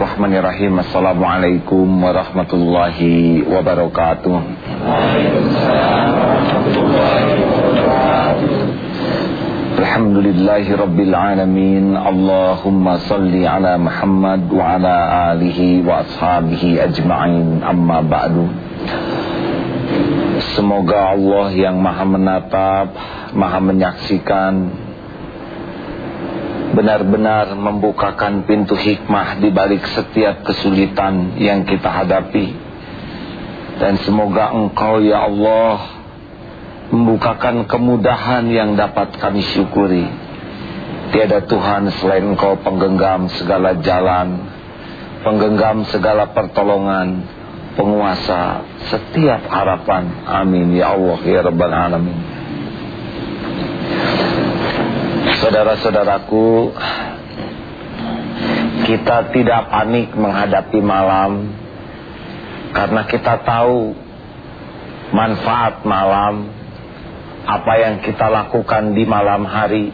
Bismillahirrahmanirrahim. Assalamualaikum warahmatullahi wabarakatuh. Alhamdulillahi rabbil alamin. Allahumma salli ala Muhammad wa ala alihi wa ashabihi ajma'in. Amma ba'du. Semoga Allah yang maha menatap, maha menyaksikan benar-benar membukakan pintu hikmah di balik setiap kesulitan yang kita hadapi. Dan semoga Engkau ya Allah membukakan kemudahan yang dapat kami syukuri. Tiada Tuhan selain Engkau penggenggam segala jalan, penggenggam segala pertolongan, penguasa setiap harapan. Amin ya Allah ya Rabbal Alamin. Saudara-saudaraku Kita tidak panik menghadapi malam. Karena kita tahu Manfaat malam. Apa yang kita lakukan di malam hari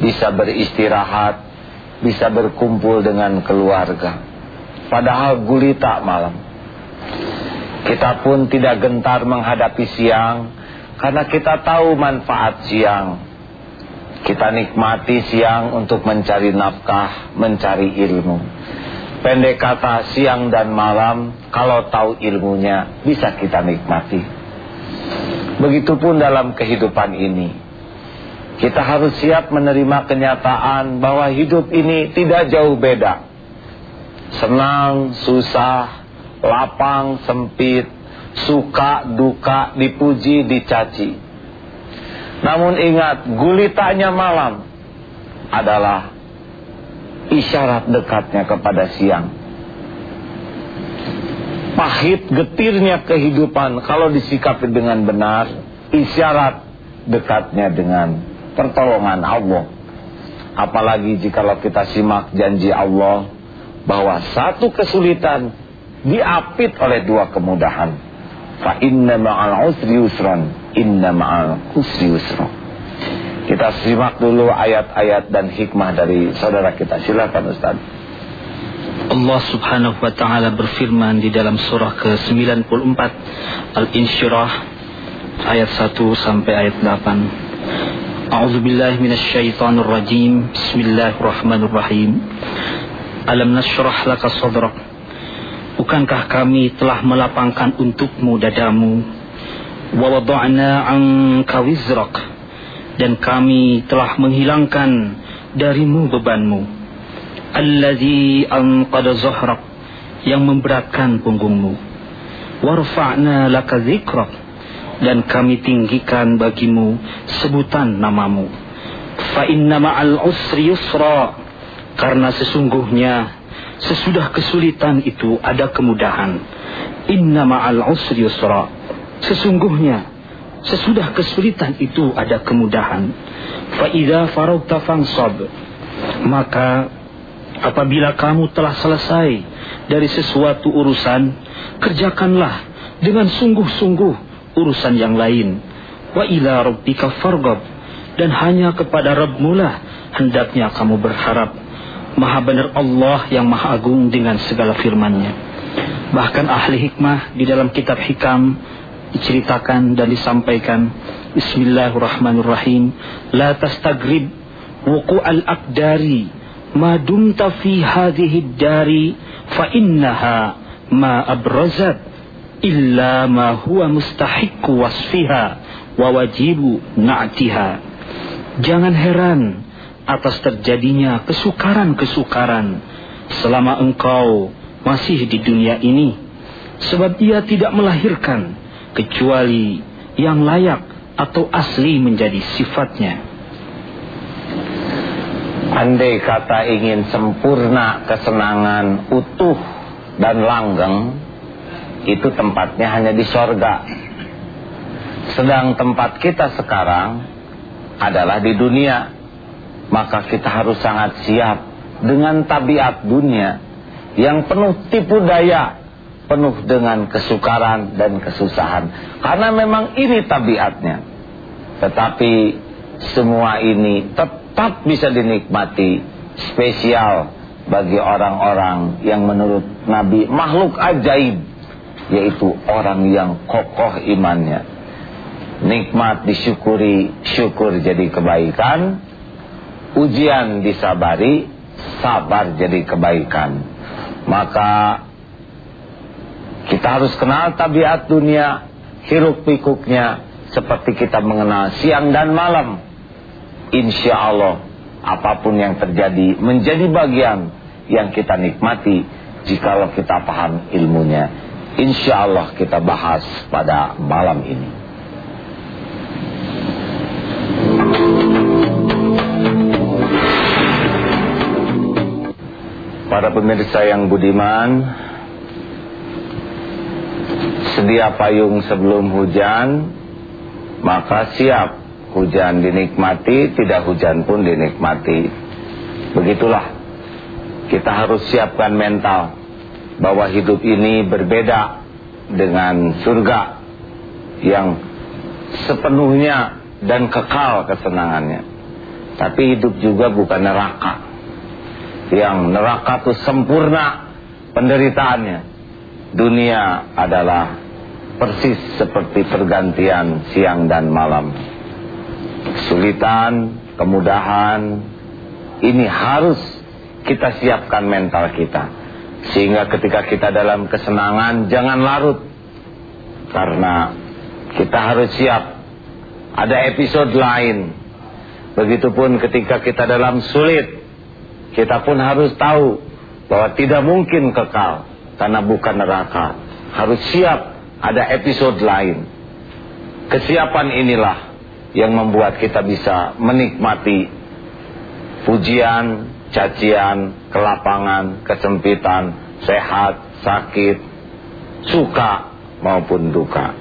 Bisa beristirahat Bisa berkumpul dengan keluarga. Padahal gulita malam. Kita pun tidak gentar menghadapi siang Karena kita tahu manfaat siang kita nikmati siang untuk mencari nafkah, mencari ilmu. Pendek kata siang dan malam, kalau tahu ilmunya bisa kita nikmati. Begitupun dalam kehidupan ini. Kita harus siap menerima kenyataan bahwa hidup ini tidak jauh beda. Senang, susah, lapang, sempit, suka, duka, dipuji, dicaci. Namun ingat, gulitanya malam adalah isyarat dekatnya kepada siang. Pahit getirnya kehidupan kalau disikapi dengan benar, isyarat dekatnya dengan pertolongan Allah. Apalagi jika kita simak janji Allah bahwa satu kesulitan diapit oleh dua kemudahan. Fa inna ma'al usri yusran inna ma'al usri yusra. Kita simak dulu ayat-ayat dan hikmah dari saudara kita. Silakan Ustaz. Allah Subhanahu wa taala berfirman di dalam surah ke-94 Al-Insyirah ayat 1 sampai ayat 8. A'udzu billahi minasyaitonir rajim. Bismillahirrahmanirrahim. Alam nashrah laka sadrak. Bukankah kami telah melapangkan untukmu dadamu? Wa wada'na 'anka wizrak. Dan kami telah menghilangkan darimu bebanmu. Allazi anqada zahrak yang memberatkan punggungmu. Warfa'na laka dzikrak dan kami tinggikan bagimu sebutan namamu. Fa inna ma'al usri yusra. Karena sesungguhnya sesudah kesulitan itu ada kemudahan inna ma'al usri yusra Sesungguhnya sesudah kesulitan itu ada kemudahan. Fa idza faragta fansab. Maka apabila kamu telah selesai dari sesuatu urusan, kerjakanlah dengan sungguh-sungguh urusan yang lain. Wa ila rabbika farghab dan hanya kepada Rabbmu lah hendaknya kamu berharap. Maha benar Allah yang maha agung dengan segala firman-Nya. Bahkan ahli hikmah di dalam kitab hikam diceritakan dan disampaikan Bismillahirrahmanirrahim La tastagrib wuku al-aqdari ma dumta fi hadhihi dari fa innaha ma abrazat illa ma huwa mustahiqqu wasfiha wa wajibu na'tiha Jangan heran atas terjadinya kesukaran-kesukaran selama engkau masih di dunia ini sebab ia tidak melahirkan kecuali yang layak atau asli menjadi sifatnya. Andai kata ingin sempurna kesenangan utuh dan langgeng, itu tempatnya hanya di sorga. Sedang tempat kita sekarang adalah di dunia. Maka kita harus sangat siap dengan tabiat dunia yang penuh tipu daya penuh dengan kesukaran dan kesusahan. Karena memang ini tabiatnya. Tetapi semua ini tetap bisa dinikmati spesial bagi orang-orang yang menurut Nabi makhluk ajaib yaitu orang yang kokoh imannya nikmat disyukuri syukur jadi kebaikan ujian disabari sabar jadi kebaikan. Maka kita harus kenal tabiat dunia hiruk pikuknya seperti kita mengenal siang dan malam. Insya Allah apa pun yang terjadi menjadi bagian yang kita nikmati jikalau kita paham ilmunya. Insya Allah kita bahas pada malam ini Para pemirsa yang budiman Sedia payung sebelum hujan Maka siap Hujan dinikmati, tidak hujan pun dinikmati. Begitulah. Kita harus siapkan mental bahwa hidup ini berbeda dengan surga yang sepenuhnya dan kekal kesenangannya. Tapi hidup juga bukan neraka. Yang neraka itu sempurna penderitaannya. Dunia adalah persis seperti pergantian siang dan malam kesulitan, kemudahan, ini harus kita siapkan mental kita. Sehingga ketika kita dalam kesenangan jangan larut. Karena kita harus siap. Ada episode lain. Begitupun ketika kita dalam sulit. Kita pun harus tahu bahwa tidak mungkin kekal. Karena bukan neraka. Harus siap ada episode lain. Kesiapan inilah yang membuat kita bisa menikmati pujian, cacian, kelapangan, kesempitan, sehat, sakit, suka maupun duka.